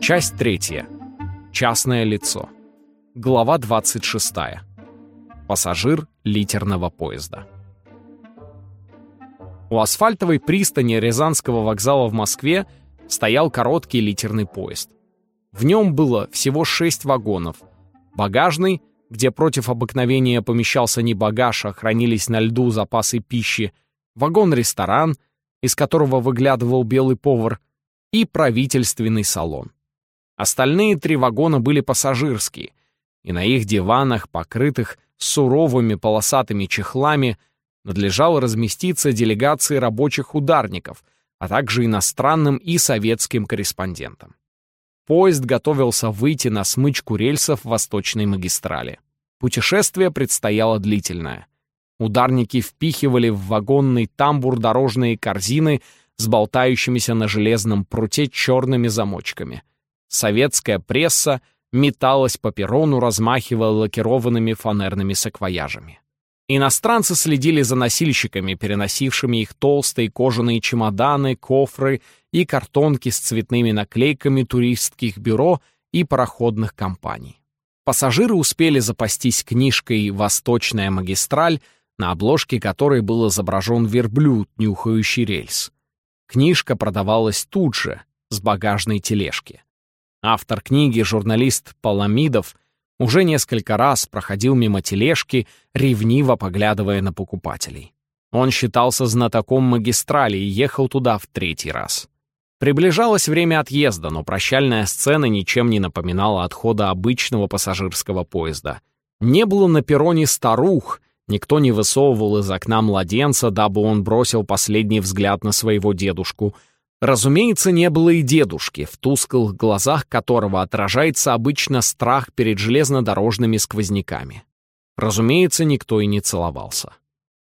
Часть третья. Частное лицо. Глава 26. Пассажир литерного поезда. У асфальтовой пристани Рязанского вокзала в Москве стоял короткий литерный поезд. В нем было всего шесть вагонов. Багажный, где против обыкновения помещался не багаж, а хранились на льду запасы пищи, вагон-ресторан, из которого выглядывал белый повар, и правительственный салон. Остальные три вагона были пассажирские, и на их диванах, покрытых суровыми полосатыми чехлами, надлежало разместиться делегации рабочих ударников, а также иностранным и советским корреспондентам. Поезд готовился выйти на смычку рельсов Восточной магистрали. Путешествие предстояло длительное. Ударники впихивали в вагонный тамбур дорожные корзины с болтающимися на железном пруте черными замочками. Советская пресса металась по перрону, размахивая лакированными фанерными саквояжами. Иностранцы следили за носильщиками, переносившими их толстые кожаные чемоданы, кофры и картонки с цветными наклейками туристских бюро и пароходных компаний. Пассажиры успели запастись книжкой «Восточная магистраль», на обложке которой был изображен верблюд, нюхающий рельс. Книжка продавалась тут же, с багажной тележки. Автор книги, журналист Паламидов, уже несколько раз проходил мимо тележки, ревниво поглядывая на покупателей. Он считался знатоком магистрали и ехал туда в третий раз. Приближалось время отъезда, но прощальная сцена ничем не напоминала отхода обычного пассажирского поезда. Не было на перроне старух, никто не высовывал из окна младенца, дабы он бросил последний взгляд на своего дедушку — Разумеется, не было и дедушки, в тусклых глазах которого отражается обычно страх перед железнодорожными сквозняками. Разумеется, никто и не целовался.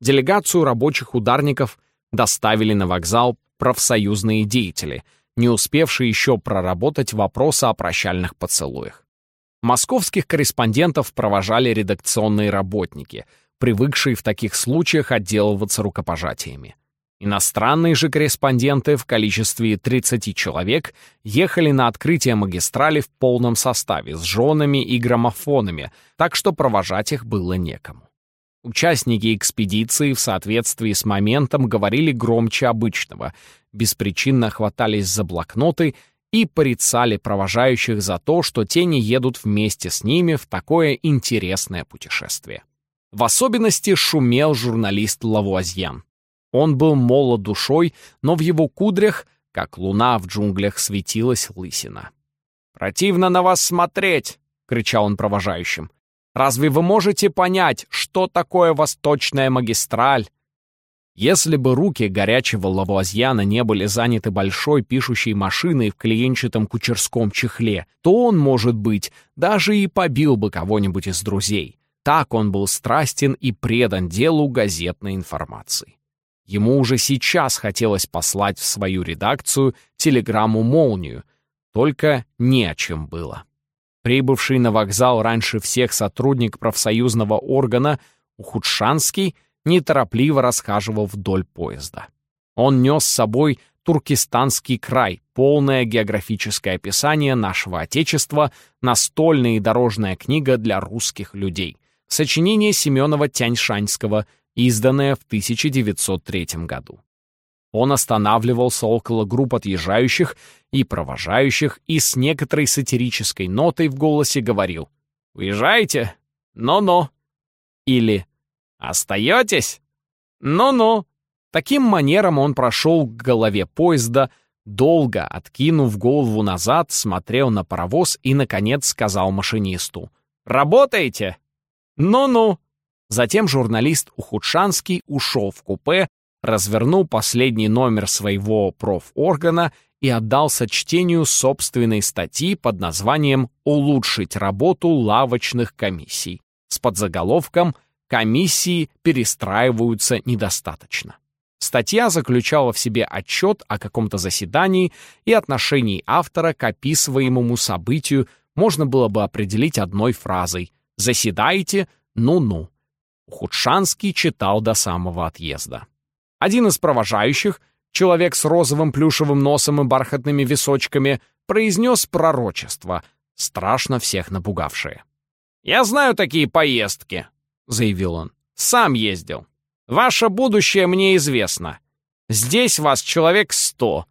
Делегацию рабочих ударников доставили на вокзал профсоюзные деятели, не успевшие еще проработать вопросы о прощальных поцелуях. Московских корреспондентов провожали редакционные работники, привыкшие в таких случаях отделываться рукопожатиями. Иностранные же корреспонденты в количестве 30 человек ехали на открытие магистрали в полном составе с женами и граммофонами, так что провожать их было некому. Участники экспедиции в соответствии с моментом говорили громче обычного, беспричинно хватались за блокноты и порицали провожающих за то, что те не едут вместе с ними в такое интересное путешествие. В особенности шумел журналист Лавуазьян. Он был молод душой, но в его кудрях, как луна в джунглях, светилась лысина. «Противно на вас смотреть!» — кричал он провожающим. «Разве вы можете понять, что такое восточная магистраль?» Если бы руки горячего лавуазьяна не были заняты большой пишущей машиной в клиенчатом кучерском чехле, то он, может быть, даже и побил бы кого-нибудь из друзей. Так он был страстен и предан делу газетной информации. Ему уже сейчас хотелось послать в свою редакцию телеграмму-молнию, только не о чем было. Прибывший на вокзал раньше всех сотрудник профсоюзного органа Ухудшанский неторопливо расхаживал вдоль поезда. Он нес с собой Туркестанский край, полное географическое описание нашего Отечества, настольная и дорожная книга для русских людей, сочинение Семенова Тяньшанского, изданное в 1903 году. Он останавливался около групп отъезжающих и провожающих и с некоторой сатирической нотой в голосе говорил «Уезжаете? Но-но!» или «Остаетесь? Ну-ну!» Таким манером он прошел к голове поезда, долго, откинув голову назад, смотрел на паровоз и, наконец, сказал машинисту «Работаете? Ну-ну!» Затем журналист Ухудшанский ушел в купе, развернул последний номер своего профоргана и отдался чтению собственной статьи под названием «Улучшить работу лавочных комиссий» с подзаголовком «Комиссии перестраиваются недостаточно». Статья заключала в себе отчет о каком-то заседании и отношении автора к описываемому событию можно было бы определить одной фразой «Заседайте, ну-ну». Худшанский читал до самого отъезда. Один из провожающих, человек с розовым плюшевым носом и бархатными височками, произнес пророчество, страшно всех напугавшее. «Я знаю такие поездки», — заявил он. «Сам ездил. Ваше будущее мне известно. Здесь вас человек сто.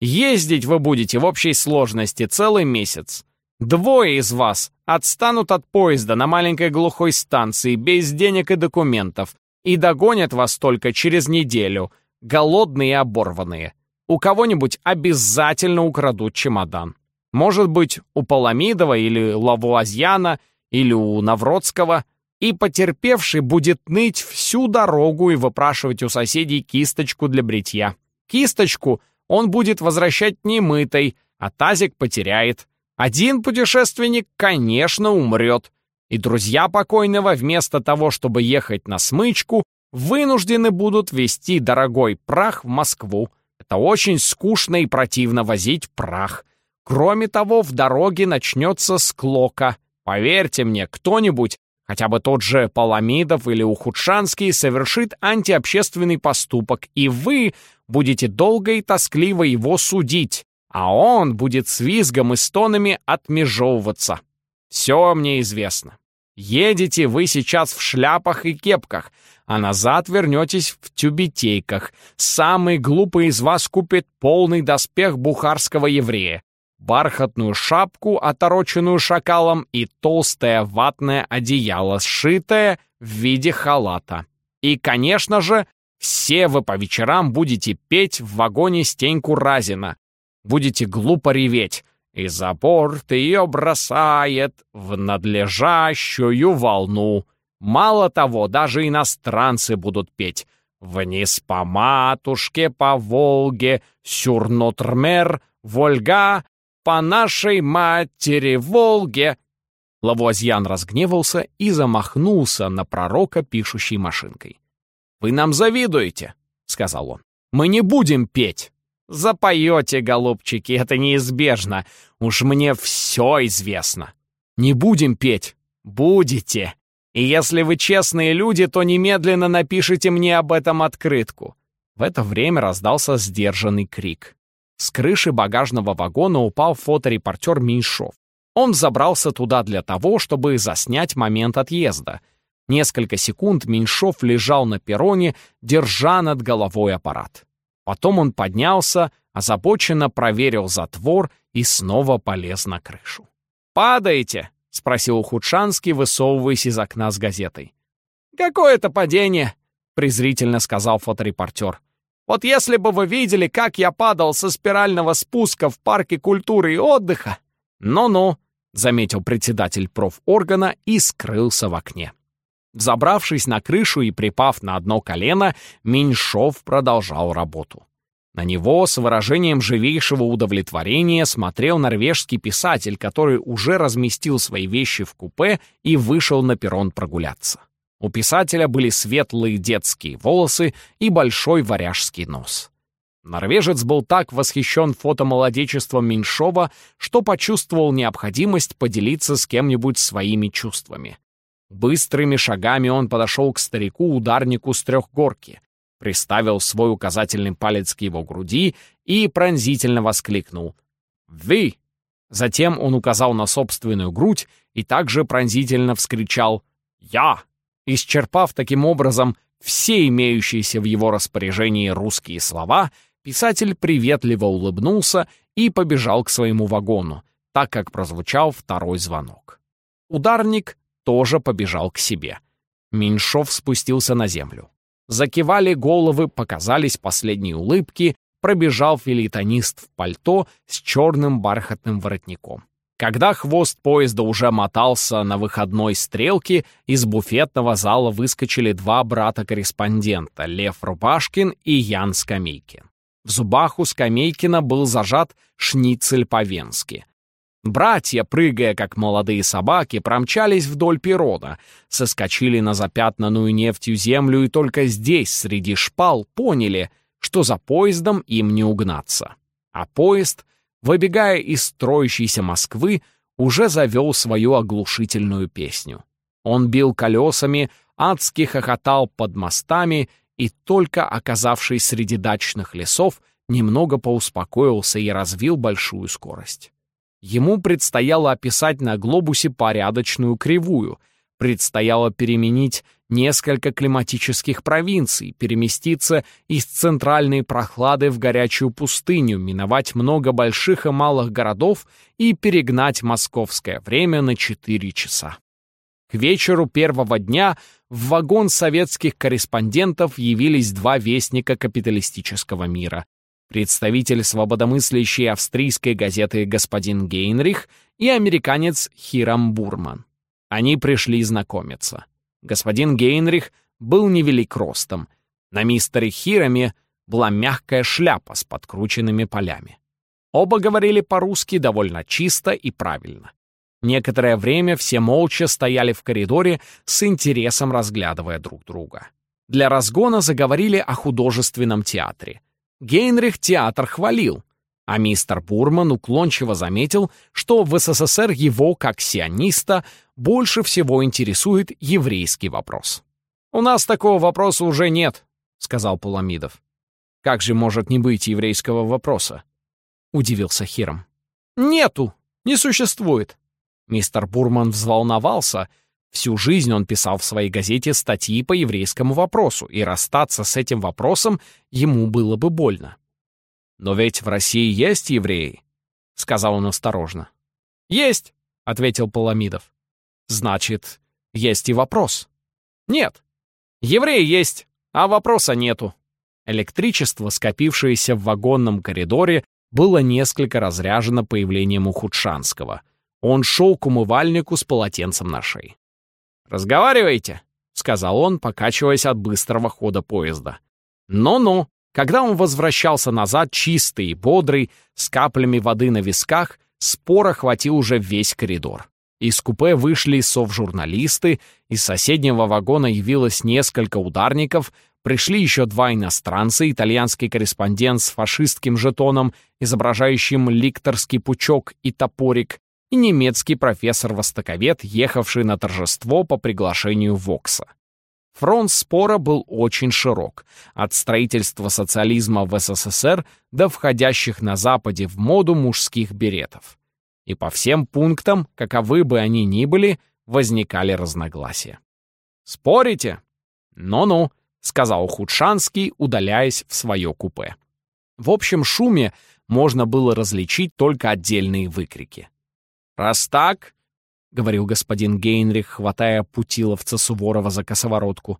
Ездить вы будете в общей сложности целый месяц. Двое из вас отстанут от поезда на маленькой глухой станции без денег и документов и догонят вас только через неделю, голодные и оборванные. У кого-нибудь обязательно украдут чемодан. Может быть, у Паламидова или Лавуазьяна, или у Навродского. И потерпевший будет ныть всю дорогу и выпрашивать у соседей кисточку для бритья. Кисточку он будет возвращать немытой, а тазик потеряет. Один путешественник, конечно, умрет, и друзья покойного вместо того, чтобы ехать на смычку, вынуждены будут везти дорогой прах в Москву. Это очень скучно и противно возить прах. Кроме того, в дороге начнется склока. Поверьте мне, кто-нибудь, хотя бы тот же Паламидов или Ухудшанский, совершит антиобщественный поступок, и вы будете долго и тоскливо его судить а он будет с визгом и стонами отмежевываться. Все мне известно. Едете вы сейчас в шляпах и кепках, а назад вернетесь в тюбетейках. Самый глупый из вас купит полный доспех бухарского еврея, бархатную шапку, отороченную шакалом, и толстое ватное одеяло, сшитое в виде халата. И, конечно же, все вы по вечерам будете петь в вагоне Стеньку Разина, будете глупо реветь, и запорт ее бросает в надлежащую волну. Мало того, даже иностранцы будут петь «Вниз по матушке, по Волге, сюрнотрмер, Вольга, по нашей матери Волге». Лавуазьян разгневался и замахнулся на пророка пишущей машинкой. «Вы нам завидуете», — сказал он. «Мы не будем петь». Запоете, голубчики, это неизбежно. Уж мне все известно. Не будем петь. Будете. И если вы честные люди, то немедленно напишите мне об этом открытку. В это время раздался сдержанный крик. С крыши багажного вагона упал фоторепортер Меньшов. Он забрался туда для того, чтобы заснять момент отъезда. Несколько секунд Меньшов лежал на перроне, держа над головой аппарат. Потом он поднялся, озабоченно проверил затвор и снова полез на крышу. «Падаете?» — спросил Ухудшанский, высовываясь из окна с газетой. «Какое это падение?» — презрительно сказал фоторепортер. «Вот если бы вы видели, как я падал со спирального спуска в парке культуры и отдыха!» «Ну-ну», — заметил председатель профоргана и скрылся в окне. Забравшись на крышу и припав на одно колено, Меньшов продолжал работу. На него с выражением живейшего удовлетворения смотрел норвежский писатель, который уже разместил свои вещи в купе и вышел на перрон прогуляться. У писателя были светлые детские волосы и большой варяжский нос. Норвежец был так восхищен фотомолодечеством Меньшова, что почувствовал необходимость поделиться с кем-нибудь своими чувствами. Быстрыми шагами он подошел к старику-ударнику с трехгорки, приставил свой указательный палец к его груди и пронзительно воскликнул «Вы!». Затем он указал на собственную грудь и также пронзительно вскричал «Я!», исчерпав таким образом все имеющиеся в его распоряжении русские слова, писатель приветливо улыбнулся и побежал к своему вагону, так как прозвучал второй звонок. Ударник тоже побежал к себе. Меньшов спустился на землю. Закивали головы, показались последние улыбки, пробежал филитонист в пальто с черным бархатным воротником. Когда хвост поезда уже мотался на выходной стрелке, из буфетного зала выскочили два брата-корреспондента — Лев Рубашкин и Ян Скамейкин. В зубах у Скамейкина был зажат шницель по-венски. Братья, прыгая как молодые собаки, промчались вдоль перона, соскочили на запятнанную нефтью землю и только здесь, среди шпал, поняли, что за поездом им не угнаться. А поезд, выбегая из строящейся Москвы, уже завел свою оглушительную песню. Он бил колесами, адски хохотал под мостами и только оказавшись среди дачных лесов, немного поуспокоился и развил большую скорость. Ему предстояло описать на глобусе порядочную кривую, предстояло переменить несколько климатических провинций, переместиться из центральной прохлады в горячую пустыню, миновать много больших и малых городов и перегнать московское время на 4 часа. К вечеру первого дня в вагон советских корреспондентов явились два вестника капиталистического мира. Представитель свободомыслящей австрийской газеты господин Гейнрих и американец Хирам Бурман. Они пришли знакомиться. Господин Гейнрих был невелик ростом. На мистере Хираме была мягкая шляпа с подкрученными полями. Оба говорили по-русски довольно чисто и правильно. Некоторое время все молча стояли в коридоре с интересом разглядывая друг друга. Для разгона заговорили о художественном театре. Гейнрих театр хвалил, а мистер Бурман уклончиво заметил, что в СССР его, как сиониста, больше всего интересует еврейский вопрос. «У нас такого вопроса уже нет», — сказал Пуламидов. «Как же может не быть еврейского вопроса?» — удивился Хиром. «Нету, не существует». Мистер Бурман взволновался. Всю жизнь он писал в своей газете статьи по еврейскому вопросу, и расстаться с этим вопросом ему было бы больно. «Но ведь в России есть евреи», — сказал он осторожно. «Есть», — ответил Паламидов. Значит, есть и вопрос. Нет. Евреи есть, а вопроса нету. Электричество, скопившееся в вагонном коридоре, было несколько разряжено появлением Ухудшанского. Он шел к умывальнику с полотенцем на шее. «Разговаривайте», — сказал он, покачиваясь от быстрого хода поезда. «Ну-ну». Когда он возвращался назад, чистый и бодрый, с каплями воды на висках, спора хватил уже весь коридор. Из купе вышли совжурналисты, из соседнего вагона явилось несколько ударников, пришли еще два иностранца, итальянский корреспондент с фашистским жетоном, изображающим ликторский пучок и топорик, и немецкий профессор-востоковед, ехавший на торжество по приглашению Вокса. Фронт спора был очень широк, от строительства социализма в СССР до входящих на Западе в моду мужских беретов и по всем пунктам, каковы бы они ни были, возникали разногласия. «Спорите?» «Ну-ну», — сказал Худшанский, удаляясь в свое купе. В общем шуме можно было различить только отдельные выкрики. «Раз так», — говорил господин Гейнрих, хватая путиловца Суворова за косоворотку,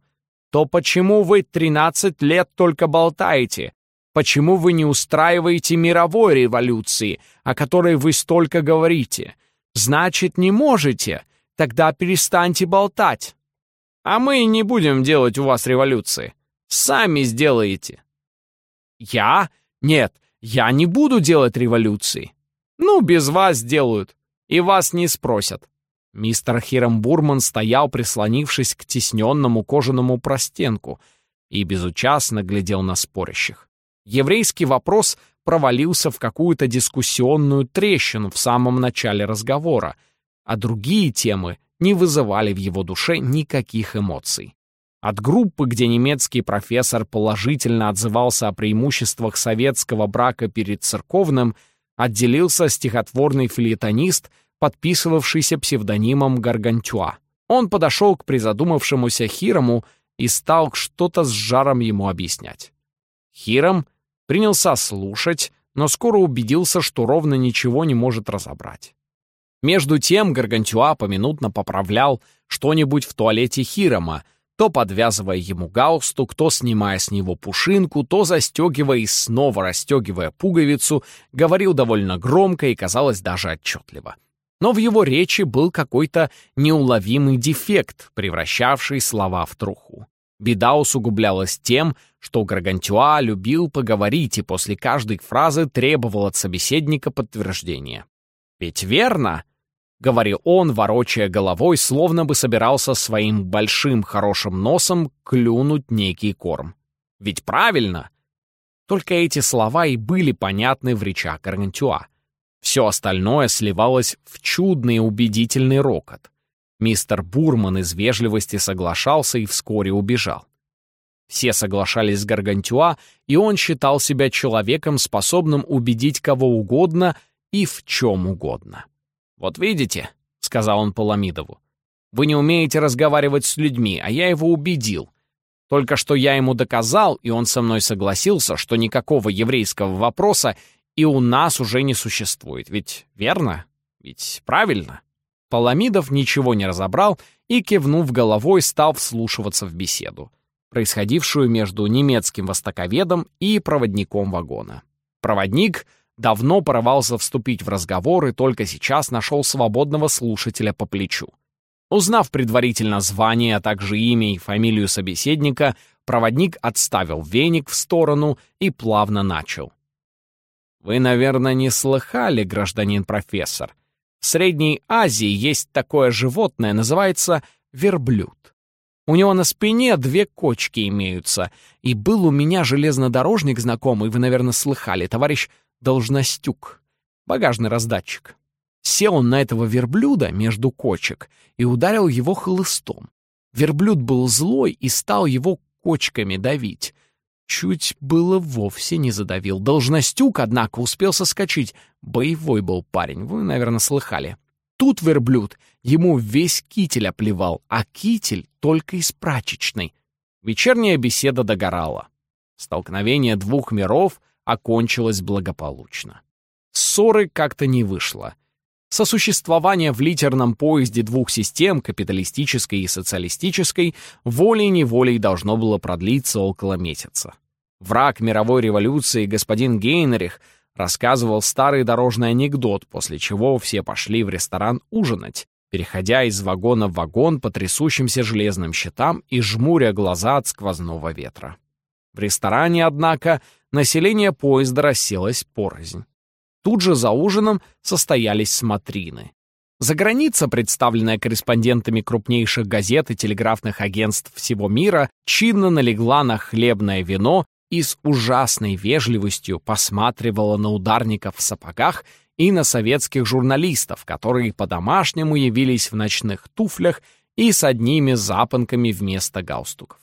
«то почему вы тринадцать лет только болтаете, Почему вы не устраиваете мировой революции, о которой вы столько говорите? Значит, не можете. Тогда перестаньте болтать. А мы не будем делать у вас революции. Сами сделаете. Я? Нет, я не буду делать революции. Ну, без вас сделают. И вас не спросят. Мистер Хиром Бурман стоял, прислонившись к тесненному кожаному простенку, и безучастно глядел на спорящих еврейский вопрос провалился в какую-то дискуссионную трещину в самом начале разговора, а другие темы не вызывали в его душе никаких эмоций. От группы, где немецкий профессор положительно отзывался о преимуществах советского брака перед церковным, отделился стихотворный филетонист, подписывавшийся псевдонимом Гаргантюа. Он подошел к призадумавшемуся Хирому и стал что-то с жаром ему объяснять. Хиром — принялся слушать, но скоро убедился, что ровно ничего не может разобрать. Между тем Гаргантюа поминутно поправлял что-нибудь в туалете Хирома, то подвязывая ему галстук, то снимая с него пушинку, то застегивая и снова расстегивая пуговицу, говорил довольно громко и казалось даже отчетливо. Но в его речи был какой-то неуловимый дефект, превращавший слова в труху. Беда усугублялась тем, что Гаргантюа любил поговорить и после каждой фразы требовал от собеседника подтверждения. «Ведь верно?» — говорил он, ворочая головой, словно бы собирался своим большим хорошим носом клюнуть некий корм. «Ведь правильно?» Только эти слова и были понятны в речах Гаргантюа. Все остальное сливалось в чудный убедительный рокот. Мистер Бурман из вежливости соглашался и вскоре убежал. Все соглашались с Гаргантюа, и он считал себя человеком, способным убедить кого угодно и в чем угодно. «Вот видите», — сказал он Паламидову, — «вы не умеете разговаривать с людьми, а я его убедил. Только что я ему доказал, и он со мной согласился, что никакого еврейского вопроса и у нас уже не существует. Ведь верно? Ведь правильно?» Паламидов ничего не разобрал и, кивнув головой, стал вслушиваться в беседу происходившую между немецким востоковедом и проводником вагона. Проводник давно порывался вступить в разговор и только сейчас нашел свободного слушателя по плечу. Узнав предварительно звание, а также имя и фамилию собеседника, проводник отставил веник в сторону и плавно начал. «Вы, наверное, не слыхали, гражданин профессор. В Средней Азии есть такое животное, называется верблюд. У него на спине две кочки имеются. И был у меня железнодорожник знакомый, вы, наверное, слыхали, товарищ Должностюк, багажный раздатчик. Сел он на этого верблюда между кочек и ударил его хлыстом. Верблюд был злой и стал его кочками давить. Чуть было вовсе не задавил. Должностюк, однако, успел соскочить. Боевой был парень, вы, наверное, слыхали. Тут верблюд ему весь китель оплевал, а китель только из прачечной. Вечерняя беседа догорала. Столкновение двух миров окончилось благополучно. Ссоры как-то не вышло. Сосуществование в литерном поезде двух систем, капиталистической и социалистической, волей-неволей должно было продлиться около месяца. Враг мировой революции господин Гейнрих — Рассказывал старый дорожный анекдот, после чего все пошли в ресторан ужинать, переходя из вагона в вагон по трясущимся железным щитам и жмуря глаза от сквозного ветра. В ресторане, однако, население поезда расселось порознь. Тут же за ужином состоялись смотрины. За граница, представленная корреспондентами крупнейших газет и телеграфных агентств всего мира, чинно налегла на хлебное вино и с ужасной вежливостью посматривала на ударников в сапогах и на советских журналистов, которые по-домашнему явились в ночных туфлях и с одними запонками вместо галстуков.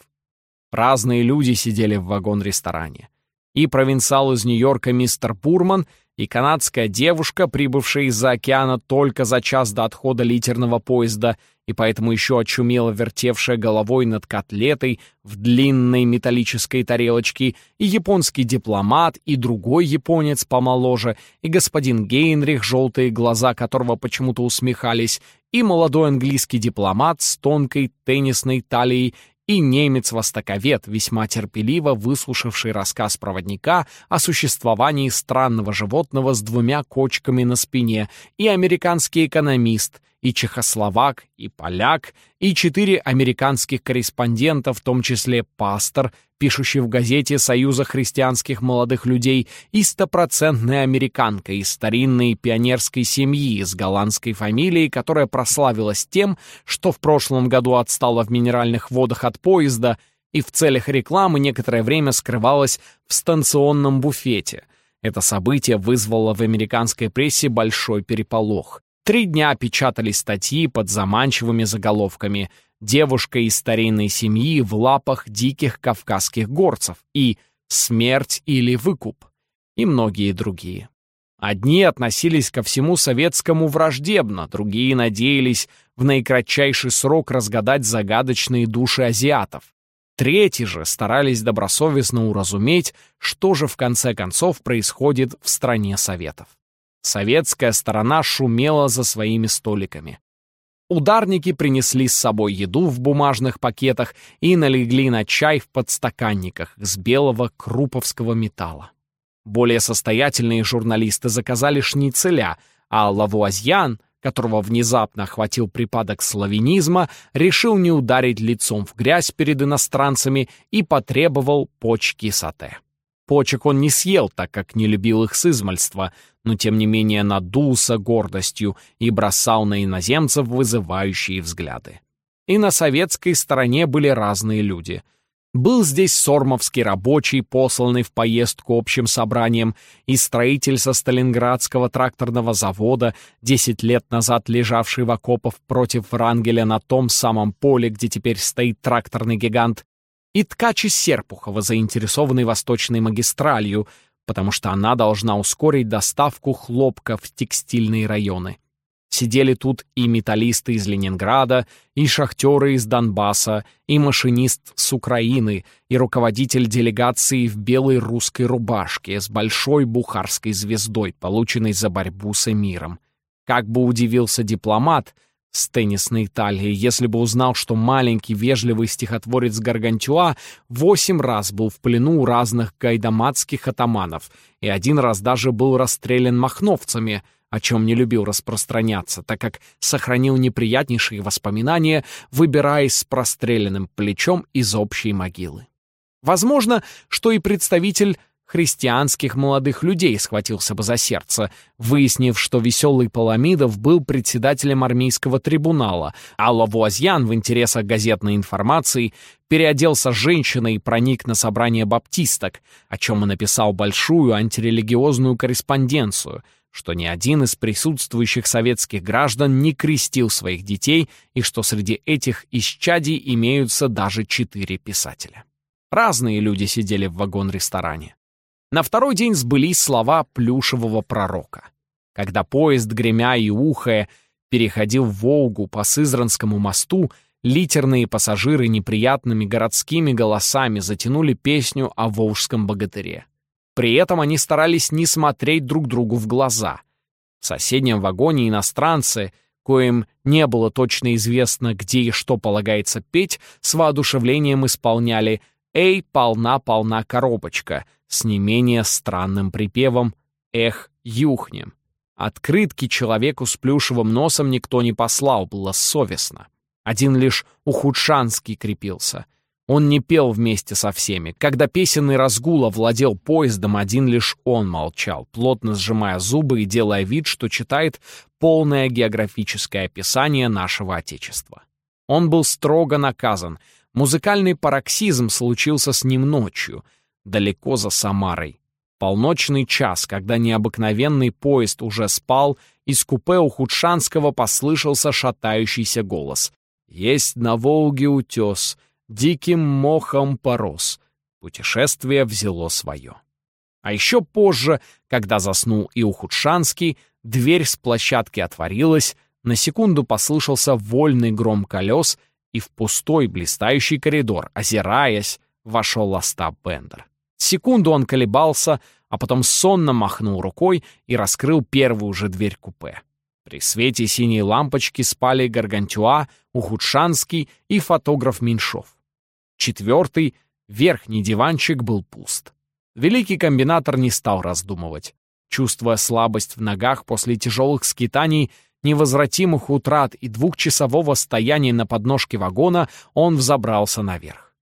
Разные люди сидели в вагон-ресторане. И провинциал из Нью-Йорка мистер Пурман — и канадская девушка, прибывшая из-за океана только за час до отхода литерного поезда и поэтому еще очумело вертевшая головой над котлетой в длинной металлической тарелочке, и японский дипломат, и другой японец помоложе, и господин Гейнрих, желтые глаза которого почему-то усмехались, и молодой английский дипломат с тонкой теннисной талией и немец-востоковед, весьма терпеливо выслушавший рассказ проводника о существовании странного животного с двумя кочками на спине, и американский экономист, и чехословак, и поляк, и четыре американских корреспондента, в том числе пастор, пишущий в газете Союза христианских молодых людей, и стопроцентная американка из старинной пионерской семьи с голландской фамилией, которая прославилась тем, что в прошлом году отстала в минеральных водах от поезда и в целях рекламы некоторое время скрывалась в станционном буфете. Это событие вызвало в американской прессе большой переполох. Три дня печатали статьи под заманчивыми заголовками «Девушка из старинной семьи в лапах диких кавказских горцев» и «Смерть или выкуп» и многие другие. Одни относились ко всему советскому враждебно, другие надеялись в наикратчайший срок разгадать загадочные души азиатов. Третьи же старались добросовестно уразуметь, что же в конце концов происходит в стране Советов. Советская сторона шумела за своими столиками. Ударники принесли с собой еду в бумажных пакетах и налегли на чай в подстаканниках с белого круповского металла. Более состоятельные журналисты заказали шницеля, а Лавуазьян, которого внезапно охватил припадок славянизма, решил не ударить лицом в грязь перед иностранцами и потребовал почки сате. Почек он не съел, так как не любил их с измальства, но тем не менее надулся гордостью и бросал на иноземцев вызывающие взгляды. И на советской стороне были разные люди. Был здесь сормовский рабочий, посланный в поездку общим собранием, и строитель со Сталинградского тракторного завода, десять лет назад лежавший в окопах против Врангеля на том самом поле, где теперь стоит тракторный гигант, и ткач из Серпухова, заинтересованный восточной магистралью, потому что она должна ускорить доставку хлопка в текстильные районы. Сидели тут и металлисты из Ленинграда, и шахтеры из Донбасса, и машинист с Украины, и руководитель делегации в белой русской рубашке с большой бухарской звездой, полученной за борьбу с эмиром. Как бы удивился дипломат с теннисной талии, если бы узнал, что маленький вежливый стихотворец Гаргантюа восемь раз был в плену у разных гайдамацких атаманов и один раз даже был расстрелян махновцами — о чем не любил распространяться, так как сохранил неприятнейшие воспоминания, выбираясь с простреленным плечом из общей могилы. Возможно, что и представитель христианских молодых людей схватился бы за сердце, выяснив, что веселый Паламидов был председателем армейского трибунала, а Лавуазьян в интересах газетной информации переоделся женщиной и проник на собрание баптисток, о чем и написал большую антирелигиозную корреспонденцию — что ни один из присутствующих советских граждан не крестил своих детей и что среди этих исчадий имеются даже четыре писателя. Разные люди сидели в вагон-ресторане. На второй день сбылись слова плюшевого пророка. Когда поезд, гремя и ухая, переходил в Волгу по Сызранскому мосту, литерные пассажиры неприятными городскими голосами затянули песню о волжском богатыре. При этом они старались не смотреть друг другу в глаза. В соседнем вагоне иностранцы, коим не было точно известно, где и что полагается петь, с воодушевлением исполняли «Эй, полна-полна коробочка» с не менее странным припевом «Эх, юхнем». Открытки человеку с плюшевым носом никто не послал, было совестно. Один лишь Ухудшанский крепился. Он не пел вместе со всеми. Когда песенный разгул овладел поездом, один лишь он молчал, плотно сжимая зубы и делая вид, что читает полное географическое описание нашего Отечества. Он был строго наказан. Музыкальный пароксизм случился с ним ночью, далеко за Самарой. Полночный час, когда необыкновенный поезд уже спал, из купе у Худшанского послышался шатающийся голос. «Есть на Волге утес», диким мохом порос. Путешествие взяло свое. А еще позже, когда заснул и Ухудшанский, дверь с площадки отворилась, на секунду послышался вольный гром колес, и в пустой блистающий коридор, озираясь, вошел Остап Бендер. Секунду он колебался, а потом сонно махнул рукой и раскрыл первую же дверь купе. При свете синей лампочки спали Гаргантюа, Ухудшанский и фотограф Меньшов. Четвертый, верхний диванчик был пуст. Великий комбинатор не стал раздумывать. Чувствуя слабость в ногах после тяжелых скитаний, невозвратимых утрат и двухчасового стояния на подножке вагона, он взобрался наверх.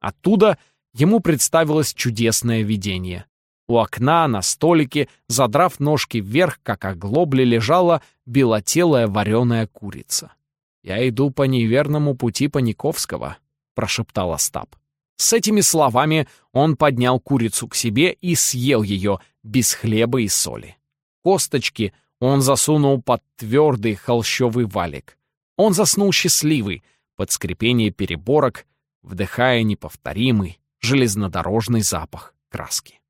Оттуда ему представилось чудесное видение. У окна на столике, задрав ножки вверх, как оглобли, лежала белотелая вареная курица. «Я иду по неверному пути Паниковского», прошептал Остап. С этими словами он поднял курицу к себе и съел ее без хлеба и соли. Косточки он засунул под твердый холщовый валик. Он заснул счастливый, под скрипение переборок, вдыхая неповторимый железнодорожный запах краски.